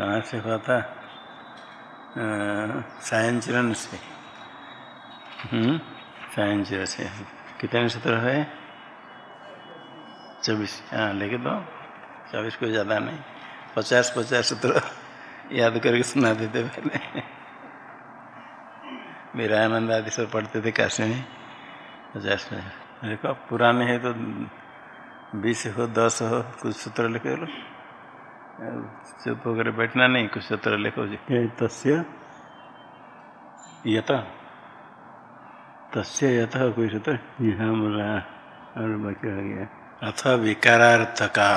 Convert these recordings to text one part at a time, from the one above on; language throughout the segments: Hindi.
कहाँ से हुआ था? सायंचरण से। हम्म, सायंचरण से। कितने सूत्र है चौबीस। हाँ लेके दो। चौबीस को ज़्यादा नहीं। पचास पचास सूत्र याद करके सुना देते पहले। मेरा आनंद आदि सब पढ़ते थे काशी में। पचास पचास। देखो पुराने है तो बीस हो दस हो कुछ सूत्र लिखे लो चुप होकर बैठना नहीं, कुछ सूत्र लिखो तस्य यत तस्य यथ कोई सूत्र? यहाँ बोला, और बाकी हो गया? अथ विकारार्थका।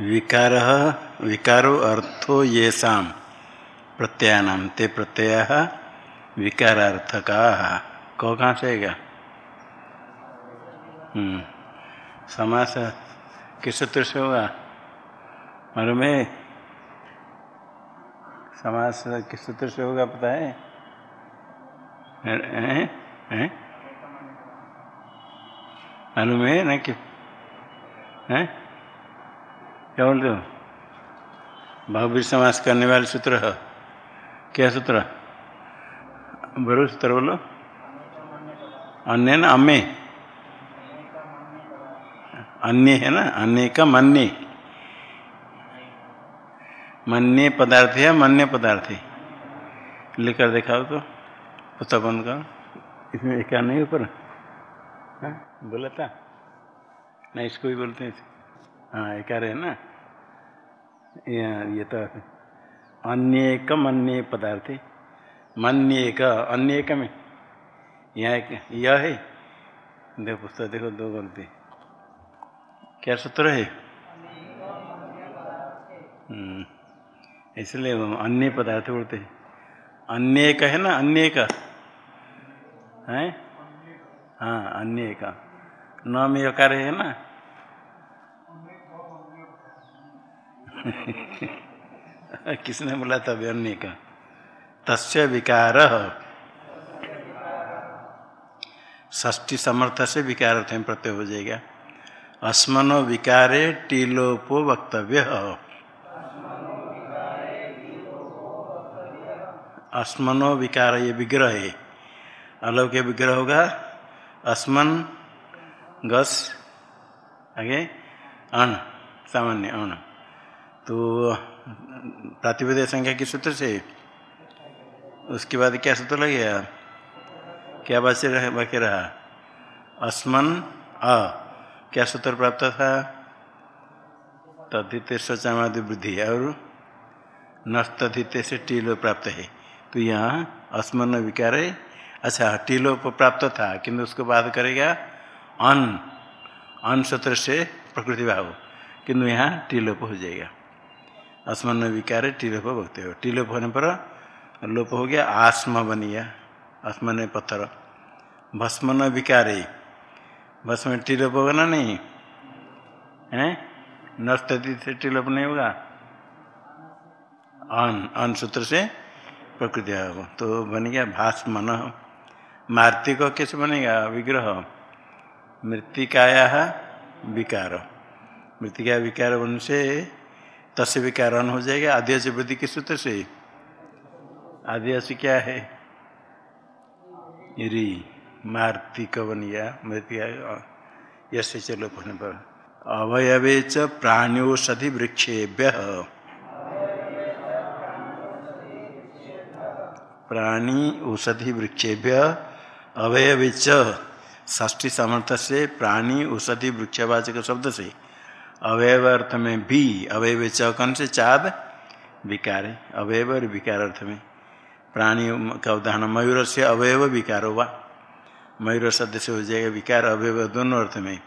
विकार, विकारो अर्थो ये शाम प्रत्ययानाम ते प्रत्यय, विकारार्थका। कौ कहाँ से आएगा? हम्म समास किस सूत्र से होगा? मालूम है? समास किस सूत्र से होगा पता है? मालूम है ना कि क्या बोलते हो? बहुवीर समास करने वाले सूत्र है। क्या सूत्र? बोलो सूत्र बोलो। अन्य ना अम्मे अन्य है ना? अन्य का मन्य मन्य पदार्थ है मन्य पदार्थ है? लिखकर दिखाओ तो पुस्तक बंद कर। इसमें क्या नहीं ऊपर? हाँ? बोला था ना, इसको भी बोलते हैं हाँ एक है ना? ये ये तो अन्य एक अन्य पदार्थ है। एक अन्य एक में। यहाँ एक, यह है। देखो, पुस्तक देखो, दो बोलते क्या सूत्र है इसलिए अन्य पदार्थ बोलते हैं अन्य का है ना अन्य का है हाँ अन्य का न में यकार है ना किसने बोला था अन्य का तस्य विकार ष्टी समर्थ से विकार प्रत्यय हो जाएगा अस्मनो विकारे टीलोपो वक्तव्य। अस्मनो विकार ये विग्रह है। अलौक्य विग्रह होगा। अस्मन, गस, आगे, अण, सामान्य, अण। तो प्रातिपद संख्या की सूत्र से? उसके बाद क्या सूत्र लगेगा? क्या बाकी रहा बाकी रहा? अस्मन, अ। क्या सूत्र प्राप्त था? तद्धित सचामादि वृद्धि और नस्तधित से टीलो प्राप्त है। तो यहाँ अस्मन विकार है। अच्छा टीलो प्राप्त था। किंतु उसको बात करेगा अन। अन सूत्र से प्रकृति भाव। किंतु यहाँ टीलोप हो जाएगा। अस्मन विकार टीलोप भक्ति हो। टीलोप होने पर लोप हो गया, आस्म बन गया आसमान पत्थर भस्म न विकारे भस्म टिलोप होगा ना नहीं। है नस्ती से नहीं होगा। अन अन सूत्र से प्रकृति होगा तो बन गया भास्मन मार्तिक कैसे बनेगा? विग्रह। मृतिकाया विकार। मृतिका विकार बन से तस्य विकार अन हो जाएगा। आदिवासी वृद्धि के सूत्र से? आदिवासी क्या है? री। मार्तिक बन गया मृतिका यश चलो होने पर अवयवे च प्राण्योषधि वृक्षेभ्य प्राणी औषधि वृक्षेभ्य अवयवे ष्ठी सामर्थ्य से प्राणी औषधि वृक्षवाचक शब्द से अवयव अर्थ में भी, अवयव च कौन से चाद विकार। अवयव और विकार अर्थ में प्राणी का उदाहरण मयूर से अवयव विकार हुआ मयूर शब्द से हो जाएगा, विकार अवयव दोनों अर्थ में।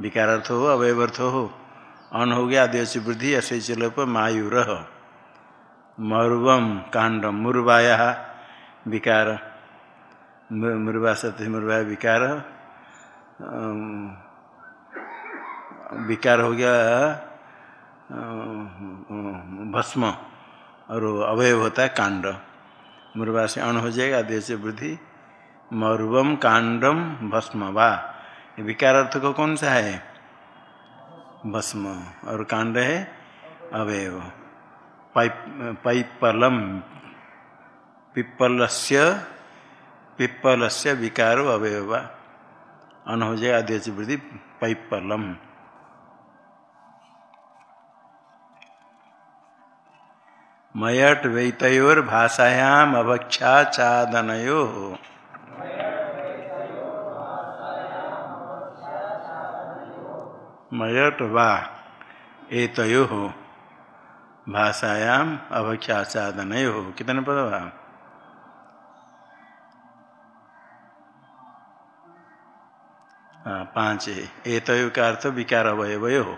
विकार अर्थ हो अवयव अर्थ हो, अन हो गया आदिवासी वृद्धि, ऐसे चलो पर मायूर मरुवम कांडम मुर्वाया विकार मुर्वा सत्य मुर्वा विकार। विकार हो गया भस्म, और अवयव होता है कांड। मुर्वा से अण हो जाएगा देश से वृद्धि मरुवम कांडम भस्म, वा। विकार अर्थ को कौन सा है? भस्म, और कांड है? अवयव। पैपलम पिप्पलस्य पिप्पलस्य विकारो अवयव अन हो जाएगा आदेश वृद्धि पैपलम मयट वैतयोर भाषायाम अभक्षाचादनयो मयट वा एतयो भाषायाम अभक्षाचादनयो कितने पद हाँ पाँच। एतयो का अर्थ विकार अवयवयो हो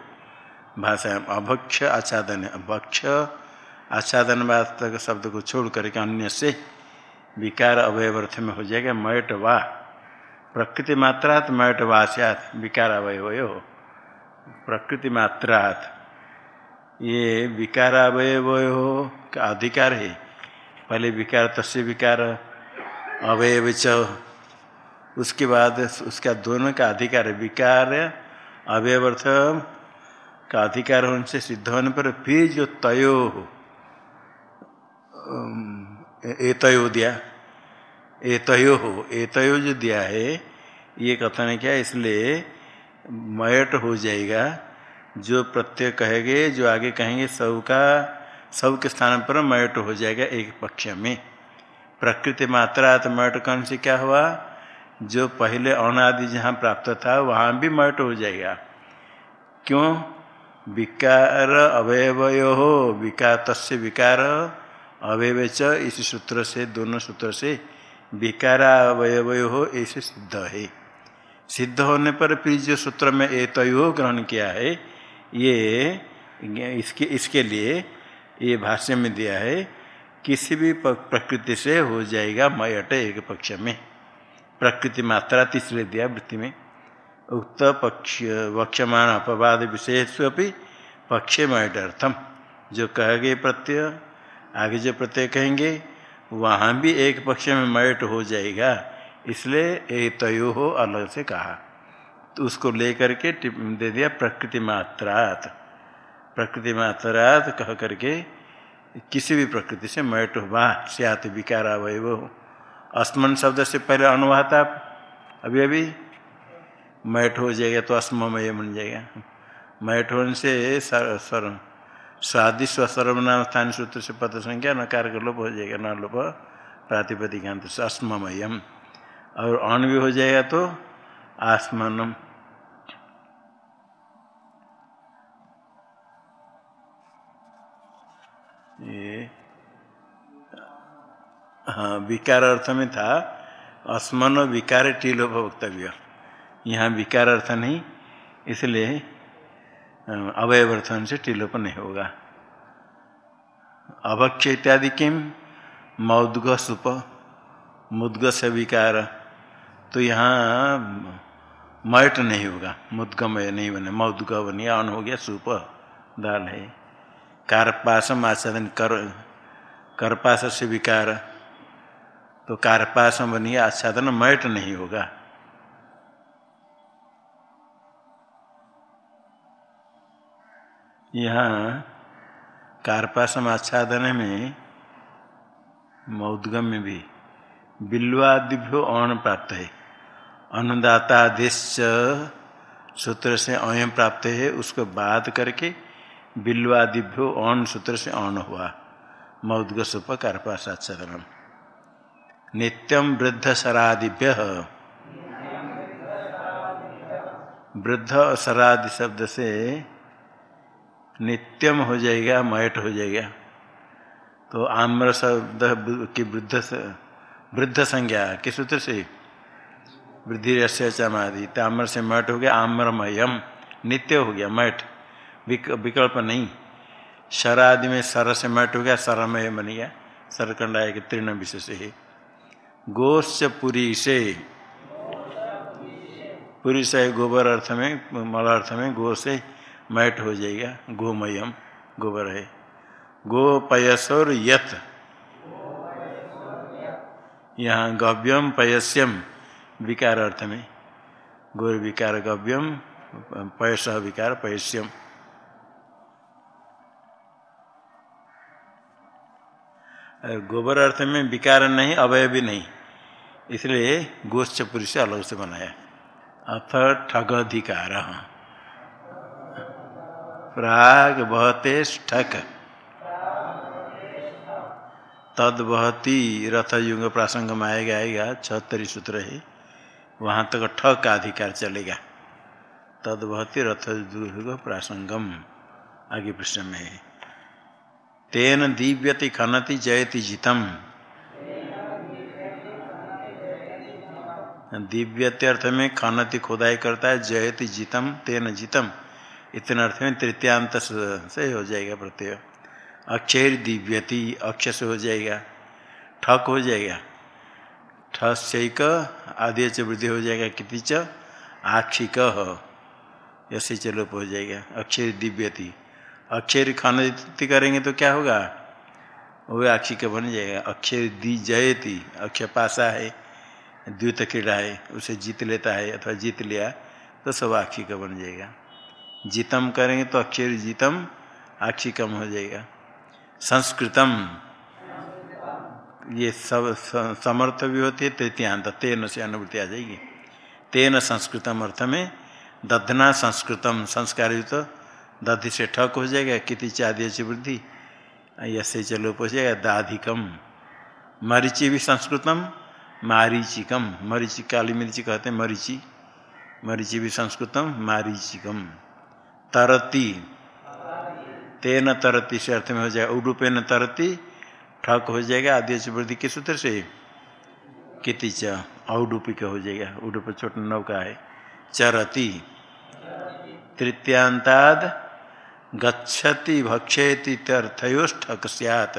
भाषायाम अभक्ष आच्छादन अभक्ष आच्छादन वास्तव शब्द को छोड़ करके अन्य से विकार अवयव अर्थ में हो जाएगा मयट वा। प्रकृति मात्रात मयट वास्यात विकार अवयवयो। हो प्रकृति मात्रात। ये विकार अवयवयो का अधिकार है। पहले विकार, तस्य विकार, अवयव उसके बाद उसका दोनों का अधिकार है। विकार अवयवर्थ का अधिकार होने से सिद्ध होने पर फिर जो तयो एतयो दिया, ए तयो हो, ए तयो जो दिया है, ये कथन क्या? इसलिए मयट हो जाएगा। जो प्रत्यय कहेंगे, जो आगे कहेंगे, सब का, सब के स्थान पर मयट हो जाएगा एक पक्ष में। प्रकृति मात्रा तो मयट कौन से क्या हुआ? जो पहले अनादि जहाँ प्राप्त था, वहाँ भी मयट हो जाएगा। क्यों? विकार अवयवयो हो विकार तस्य विकार अवयव च इस सूत्र से, दोनों सूत्र से विकारा अवयवय हो ऐसे सिद्ध है। सिद्ध होने पर फिर जो सूत्र में ए तय ग्रहण किया है, ये इसके इसके लिए ये भाष्य में दिया है, किसी भी प्रकृति से हो जाएगा मयट एक पक्ष में। प्रकृति मात्रा तीसरे दिया वृत्ति में। उक्त पक्ष, वक्षमाण, अपवाद विशेषपि पक्षे मयटर्थम जो कह गए प्रत्यय, आगे जो प्रत्यय कहेंगे, वहाँ भी एक पक्ष में मयट हो जाएगा। इसलिए एक तयो हो अलग से कहा। तो उसको लेकर के दे दिया प्रकृति मात्रात। प्रकृति मात्रात कह करके किसी भी प्रकृति से मैट हो वाह सियात विकार अवयव हो। अस्मन शब्द से पहले अनुवाह था अभी अभी? मैट हो जाएगा तो अस्मय बन जाएगा। मैट होने से सर सर स्वादि स्वसर्वनाम स्थान सूत्र से पद संख्या नकार का लोप हो जाएगा न लोप प्रातिपदिकांत से अस्मयम और अण भी हो जाएगा तो आसमानम। ये हाँ विकार अर्थ में था। अस्मन विकार टीलोप वक्तव्य यहाँ विकार अर्थ नहीं, इसलिए अवयव अर्थन से टीलोप नहीं होगा। अभक्ष इत्यादि किम? मौदग सुप मुद्ग से विकार। तो यहाँ मयट नहीं होगा मुद्गमय नहीं बने, मौदग बनिया अन हो गया, सुप, दाल है। कारपासम आचरण कर करपास से विकार तो कारपासम बनिया आच्छादन मयट नहीं होगा। यहाँ कारपासम आच्छादन में, मौदगम में भी बिल्वादिभ्यो अण प्राप्त है अनुदातादेश सूत्र से अयम प्राप्त है, उसको बात करके बिल्वादिभ्यो अण सूत्र से अण हुआ। मौदग सुप आच्छादन नित्यम वृद्ध सरादिभ्य वृद्ध सरादि शब्द से नित्यम हो जाएगा, मयट हो जाएगा। तो आम्र शब्द की वृद्ध वृद्ध संज्ञा, किस सूत्र से? वृद्धि रस्यमादि ताम्र से मठ हो गया, आम्रमयम, नित्य हो गया, मठ। विकल्प नहीं। शर आदि में सर से मठ हो गया सरमय बन गया। सरकंडा के तीर्ण विशेष है। गोश्च पुरी से पुरी से गोबर अर्थ में, मल अर्थ में, गो से मैट हो जाएगा, गोमयम, गोबर है। गो पयसोर यथ यहाँ गव्यम पयस्यम विकार अर्थ में गुरु विकार गव्यम, पयस विकार पयस्यम। गोबर अर्थ में विकार नहीं, अवय भी नहीं। इसलिए गोश्च पुरुष से अलग से बनाया। अथ ठगधिकार। प्राग बहते ठक तद बहती रथ युग प्रासंग में आएगा आएगा छहत्तरी सूत्र है। वहाँ तक ठ का अधिकार चलेगा। तद बहती रथ युग प्रासंगम, आगे प्रश्न में है। तेन दिव्यति खनति जयति जितम। दिव्यते अर्थ में खनति खुदाई करता है, जयति जितम, तेन जितम। इतने अर्थ में तृतीयांत से हो जाएगा प्रत्यय। अक्षर दिव्यति अक्ष से हो जाएगा। ठक हो जाएगा। ठक आदि च वृद्धि हो जाएगा। किति च? आक्षिक। ऐसे चलोप हो जाएगा। अक्षर दिव्यति। अक्षर खनति करेंगे तो क्या होगा? वो आक्षिक बन जाएगा। अक्षर दी जयति अक्षय पासा है, द्वित क्रीड़ा है, उसे जीत लेता है अथवा जीत लिया तो सब आक्षिक बन जाएगा। जीतम करेंगे तो अक्षर जीतम, आक्षिकम हो जाएगा। संस्कृतम। ये सब समर्थ भी होती है तृतीयांत तेन से अनुभूति आ जाएगी। तेन संस्कृतम अर्थ में दधना संस्कृतम संस्कार युक्त तो दधि से ठक हो जाएगा, किति चादी से वृद्धि ऐसे चलो हो जाएगा, दाधिकम। मरीचि भी संस्कृतम, मारीचिकम। मरीचि काली मिर्ची कहते हैं, मरीचि। मरीचि भी संस्कृतम, मारीचिकम। तरती। तेन तरती से अर्थ में हो जाएगा उडुपेन तरती, ठक हो जाएगा आदि से वृद्धि के सूत्र से किति च औडुपिक हो जाएगा, उडुप छोटा नौका है। चरती, तृतीयांताद, गच्छति भक्षेति अर्थयोष्ठक सियात।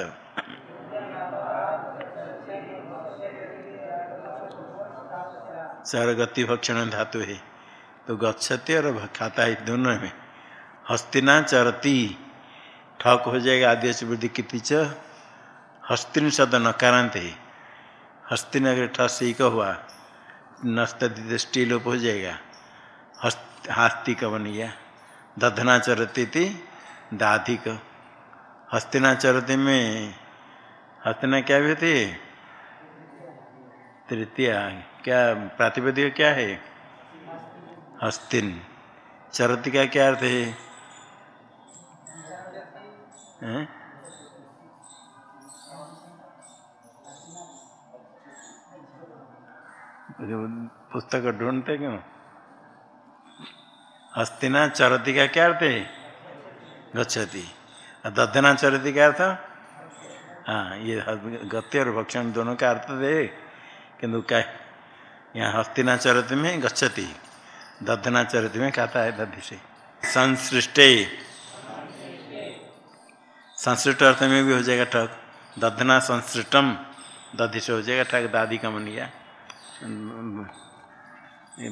गति भक्षण धातु है तो गच्छति और खाता है दोनों में। हस्तिना चरती ठक हो जाएगा, आदि से वृद्धि किति च हस्तिन शब्द नकारांत है हस्तिन अगर ठस से का हुआ नस्त लोप हो जाएगा। हस्त हास्ती का बन गया। दधना चरती थी दाधिक हस्तिना चरती में हस्तिना क्या भी थी? तृतीय, क्या प्रातिपदिक क्या है? हस्तिन। चरती का क्या अर्थ है? पुस्तक ढूंढते क्यों? हस्तिना चरती का क्या अर्थ है? गच्छति। दधना चरती का अर्थ? हाँ ये गति और भक्षण दोनों का अर्थ दे। किंतु क्या यहाँ हस्तिना चरती में गच्छति। दधना चरती में खाता है दधि से। संसृष्टे। संसृष्ट अर्थ में भी हो जाएगा ठग। दधना संसृष्टम दधि से हो जाएगा ठग। दादी का मन गया।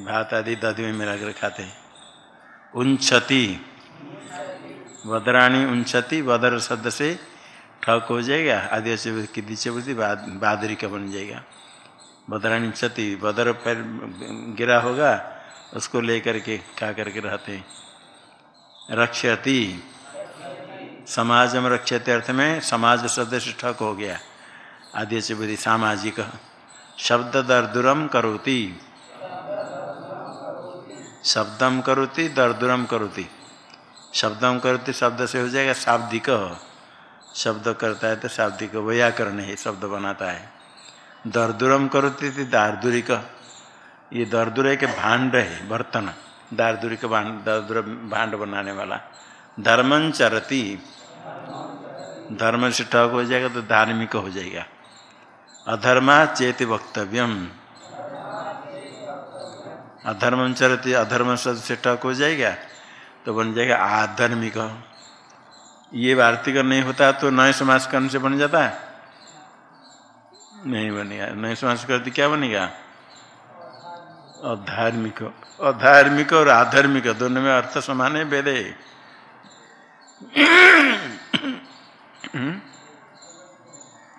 भात आदि दधि में मिला कर खाते हैं। उंछति वदराणी उंछति वदर शब्द से ठक हो जाएगा। आदि से की दीचे बुद्धि बादरी का बन जाएगा। बदराणी क्षति बदर पैर गिरा होगा, उसको लेकर के खा करके रहते रक्षति। समाज में रक्षते अर्थ में समाज शब्द से ठक हो गया। आदि से बुद्धि सामाजिक। शब्द दर्दुरम करोति। शब्दम करोति, दर्दुरम करोति। शब्दम करोति शब्द से हो जाएगा शाब्दिक। शब्द करता है तो शाब्दिक व्याकरण है शब्द बनाता है। दर्दुरम करोति थी दार्दुरिक। ये दर्दुर के भांड है, बर्तन। दार्दुरिक भांड, दर्दुर भांड बनाने वाला। धर्मं चरती। धर्म से ठग हो जाएगा तो धार्मिक हो जाएगा। अधर्मा चेत वक्तव्यम। अधर्म चरती अधर्म से ठग हो जाएगा तो बन जाएगा आधर्मिक। ये वार्तिक नहीं होता तो नए समाज करने से बन जाता है? नहीं बनेगा। नए समाज करती क्या बनेगा? अधार्मिक। अधार्मिक और आधर्मिक, दोनों में अर्थ समान है वेद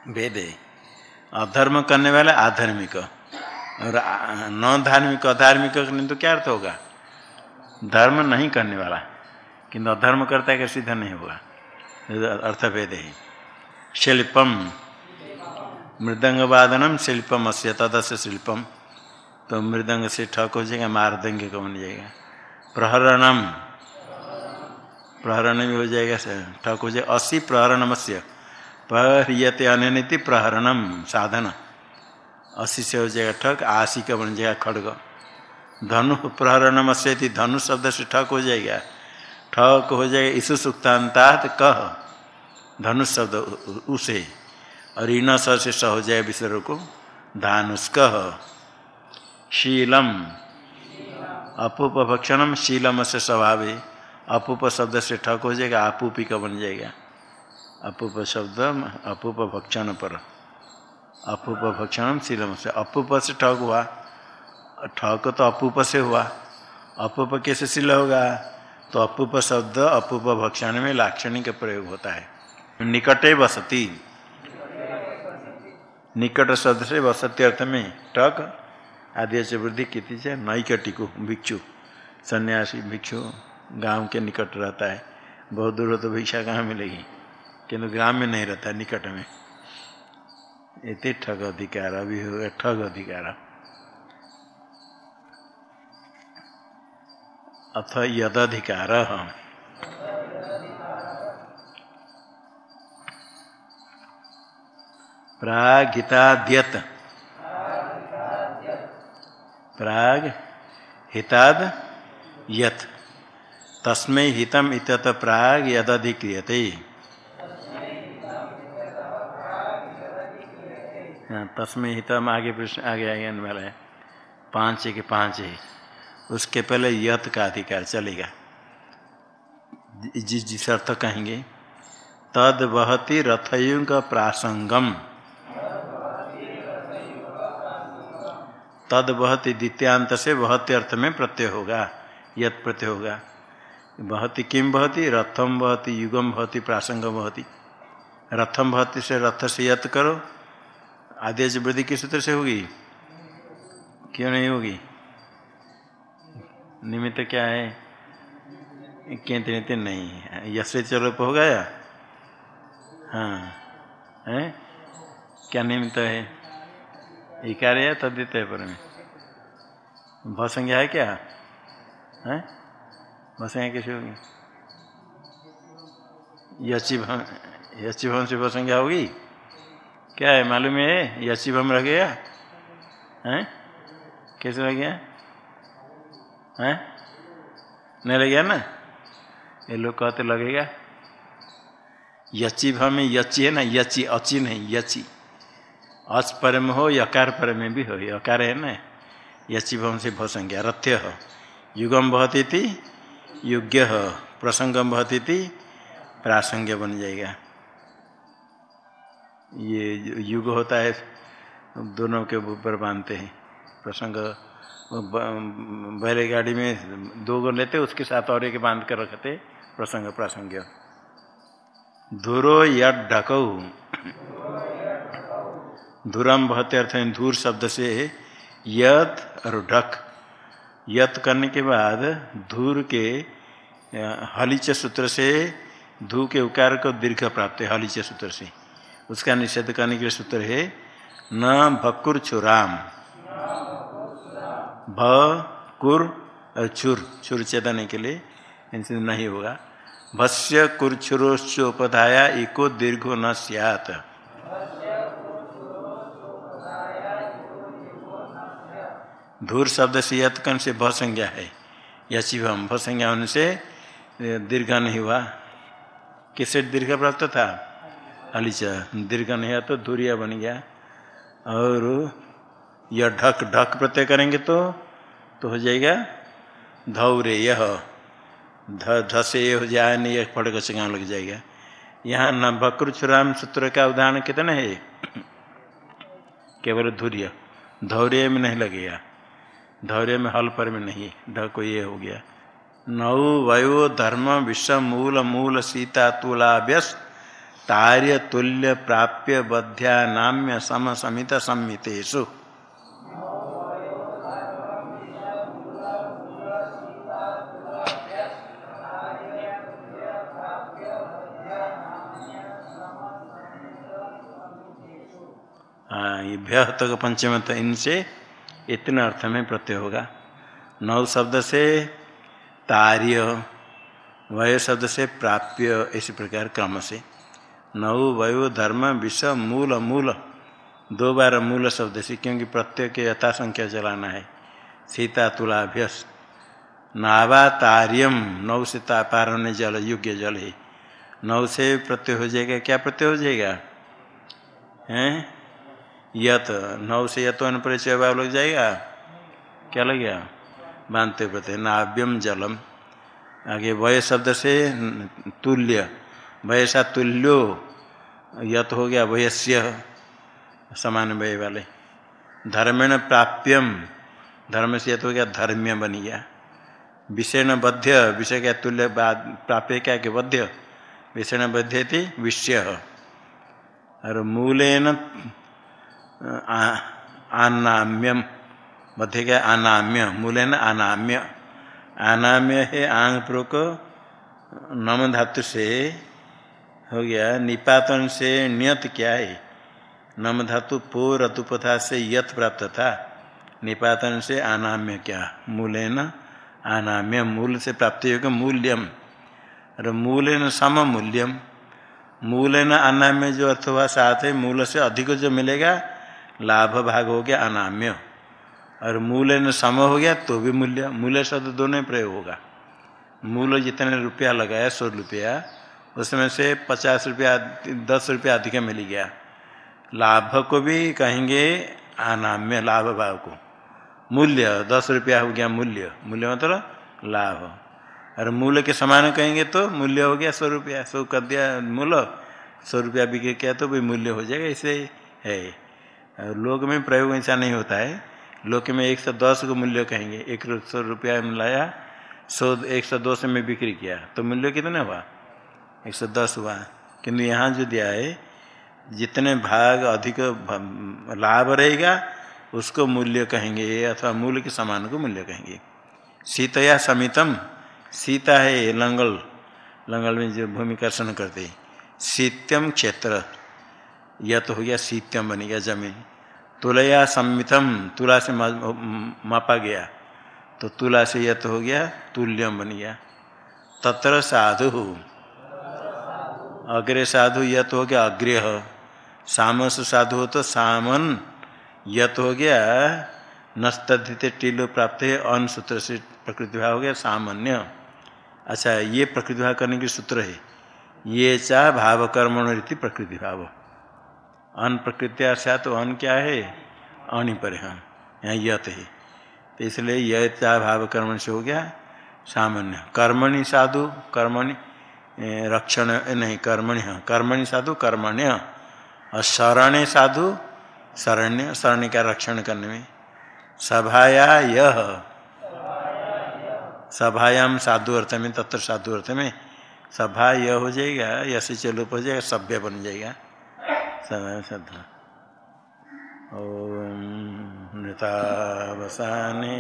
वेद अधर्म करने वाले आधर्मिक। और न धार्मिक अधार्मिक करने तो क्या अर्थ होगा? धर्म नहीं करने वाला। किंतु अधर्म करता है कि सीधा नहीं होगा? अर्थ भेद है। शिल्पम। मृदंग वादनम शिल्पम अस्य, तदस्य शिल्पम। तो मृदंग से ठक हो जाएगा मारदंग का बन जाएगा? प्रहरणम। प्रहरण भी हो जाएगा ठक हो जाएगा असी प्रहरणम से प्रहरियते अनिति प्रहरणम साधन। असी से हो जाएगा ठक आशी का बन जाएगा खड़ग। धनु प्रहरणम से धनु शब्द से ठक हो जाएगा। ठक हो जाएगा ईसु सुक्तांतात कह। धनुष शब्द उसे। और इन स से स हो जाए विसर्ग को। धानुष्क। शीलम। अपूप भक्षणम शीलम से स्वभाव अपूप शब्द से ठक हो जाएगा, अपूपी का बन जाएगा। अपूप शब्द अपूप भक्षण पर। अपूप भक्षण शीलम से। अपूप से ठक हुआ। ठक तो अपूप से हुआ। अपूप कैसे शील होगा? तो अपूप शब्द अपूप भक्षण में लाक्षणिक प्रयोग होता है। निकटे बसती। निकट शब्द से वसती अर्थ में टक, आदि से वृद्धि की से नैकटी को भिक्षु, सन्यासी, भिक्षु। गाँव के निकट रहता है। बहुत दूर हो तो भिक्षा कहाँ मिलेगी? किंतु ग्राम में नहीं रहता, निकट में। इतने ठग अधिकार, अभी होगा ठग अधिकार। अथ यदधिकार प्रागिताद्यत। प्राग हिताद यत तस्मै हितम इत्यत प्राग यदधिक्रियते। हाँ तस्मै हितम आगे प्रश्न, आगे आगे वाला है। पाँच के पाँच है उसके पहले यत का अधिकार चलेगा। जिस जिस अर्थ कहेंगे, तद वहति रथयुग प्रासंगम। तद बहती द्वितीयांत से बहती अर्थ में प्रत्यय होगा, यत प्रत्यय होगा। बहती किम बहती? रथम बहती युगम बहती, प्रासंग बहती। रथम बहती से रथ से यत करो। आदेश वृद्धि किस सूत्र से होगी? क्यों नहीं होगी? निमित्त क्या है? केंद्र नित्य नहीं यश चलो हो गया? हाँ। है? क्या निमित्त है? इकार है तद्दित है पर में? भसंज्ञा है क्या? है? भसंज्ञा कैसे होगी यची भम यची भम से भसंज्ञा होगी क्या है, मालूम है? यची भम रह गया? है? कैसे रह गया? है? नहीं लग गया ना? ये लोग कहते लगेगा यची भम यची है ना? यची अची नहीं, यची। अच पर में हो, यकार पर में भी हो, यकार है ना? यची भम से भ संज्ञा रथ्य हो। युगम बहती थी युग्य प्रसंगम बहती थी प्रासंग्य बन जाएगा। ये युग होता है, दोनों के ऊपर बांधते हैं। प्रसंग बैलगाड़ी में दो गो लेते, उसके साथ और एक बाँध कर रखते, प्रसंग प्रासंग धुरो या ढकऊ धुरम बहते अर्थ धूर शब्द से यद और ढक। यत करने के बाद धूर के हलिच सूत्र से धू के उकार को दीर्घ प्राप्त है, हलिच सूत्र से। उसका निषेध करने के लिए सूत्र है, न भकुर छुराम भ कुर छुर छुर चेतने के लिए, इनसे नहीं होगा। भस्य कुरछुरोश्चोपधाया इको दीर्घो न सियात। धूर शब्द से यत्कन से भ संज्ञा है। यशिवम भ संज्ञा होने से दीर्घ नहीं हुआ। किससे दीर्घ प्राप्त था? अलीचा दीर्घ नहीं हुआ तो धूरिया बन गया। और यह ढक ढक प्रत्यय करेंगे तो तो हो जाएगा धौरे यह। ध से ये हो जाए, नहीं एक पड़ का लग जाएगा। यहाँ न बक्रुछुराम सूत्र का उदाहरण कितना है? केवल धूर्य। धौर्य में नहीं लगेगा। धौर्य में हल पर में नहीं ढ को ये हो गया। नौ वयो धर्म विश्व मूल मूल सीता तुलाभ्यस तार्य तुल्य प्राप्य बध्या नाम्य सम समित संमितेशु ये भ्य तक पंचम तो इनसे इतने अर्थ में प्रत्यय होगा। नव शब्द से तार्य, वय शब्द से प्राप्य, इसी प्रकार क्रम से। नव वयो धर्म विष मूल मूल, दो बार मूल शब्द से, क्योंकि प्रत्यय के यथा संख्या चलाना है। सीता तुलाभ्यस, नावा तार्यम, नौ से तापार होने जल, योग्य जल है। नौ से प्रत्यय हो जाएगा, क्या प्रत्यय हो जाएगा? हैं? यत, नौ से यत परिचय लग जाएगा? क्या लग गया? बांधते प्रत्यय नाव्यम जलम। आगे वय शब्द से तुल्य वयसा तुल्यो, यत हो गया वयस्य, समान वय वाले। धर्मेण प्राप्यम, धर्म से यत हो गया धर्म्य बन गया। विषय न बध्य, विषय क्या तुल्य प्राप्य क्या के बध्य? विषय न बध्य थी विषय। और मूलेन आनाम्यम। मध्य क्या? अनाम्य मूलेन अनाम्य अनाम्य है आंग प्रोक नम धातु से हो गया। निपातन से नियत क्या है? नम धातु पो रतुपथा से यथ प्राप्त था। निपातन से अनाम्य क्या? मूलेन अनाम्य मूल से प्राप्त होगा मूल्यम। और मूल न सम मूल्यम मूल न अनाम्य जो अर्थ हुआ साथ है, मूल से अधिक जो मिलेगा लाभ भाग हो गया, अनाम्य। और मूल न सम हो गया तो भी मूल्य। मूल्य शब्द दोनों प्रयोग होगा। मूल जितने रुपया लगाया, सौ रुपया, उसमें से पचास रुपया, दस रुपया अधिक मिल गया। लाभ को भी कहेंगे अनाम्य, लाभ भाव को। मूल्य, दस रुपया हो गया मूल्य। मूल्य मतलब लाभ। और मूल्य के समान कहेंगे तो मूल्य हो गया सौ रुपया। सौ कर दिया मूल, सौ रुपया बिके क्या तो भी मूल्य हो जाएगा इसे है। लोग में प्रयोग ऐसा नहीं होता है। लोक में एक सौ दस को मूल्य कहेंगे। एक सौ रुपया में लाया सौ एक सौ दो में बिक्री किया। तो मूल्य कितना हुआ? एक सौ दस हुआ। किंतु यहाँ जो दिया है, जितने भाग अधिक लाभ रहेगा, उसको मूल्य कहेंगे अथवा मूल्य के समान को मूल्य कहेंगे। सीतया समितम। सीता है लंगल। लंगल में जो भूमि कर्षण करते शीत्यम क्षेत्र। यह तो हो गया शीत्यम बन गया ज़मीन। तुलया समितम, तुला से मापा गया। तो तुला से यह तो हो गया तुल्यम बन गया। तत्र साधु। अग्रे साधु यत हो गया अग्रह। सामस साधु हो तो सामन। यत हो गया नस्तधित टीलो प्राप्त है, अन सूत्र से प्रकृति भाव हो गया सामान्य। अच्छा ये प्रकृति भाव करने के सूत्र है। ये चा भाव कर्मण रीति प्रकृति भाव। अन प्रकृत्या प्रकृति तो अन क्या है? अन पर यहाँ यत है। तो इसलिए चा भाव कर्मण से हो गया। सामान्य। कर्मणि साधु, कर्मणि रक्षण, नहीं, कर्मणि हाँ कर्मणि साधु, कर्मण्य। और शरण्य साधु, शरण्य शरण्य का रक्षण करने में। सभाया यह। सभायाम साधु अर्थ में, तत्र साधु अर्थ में। सभा यह हो जाएगा यश चलुप हो जाएगा, सभ्य बन जाएगा। सभा श्रद्धा ओम नृतावसाने।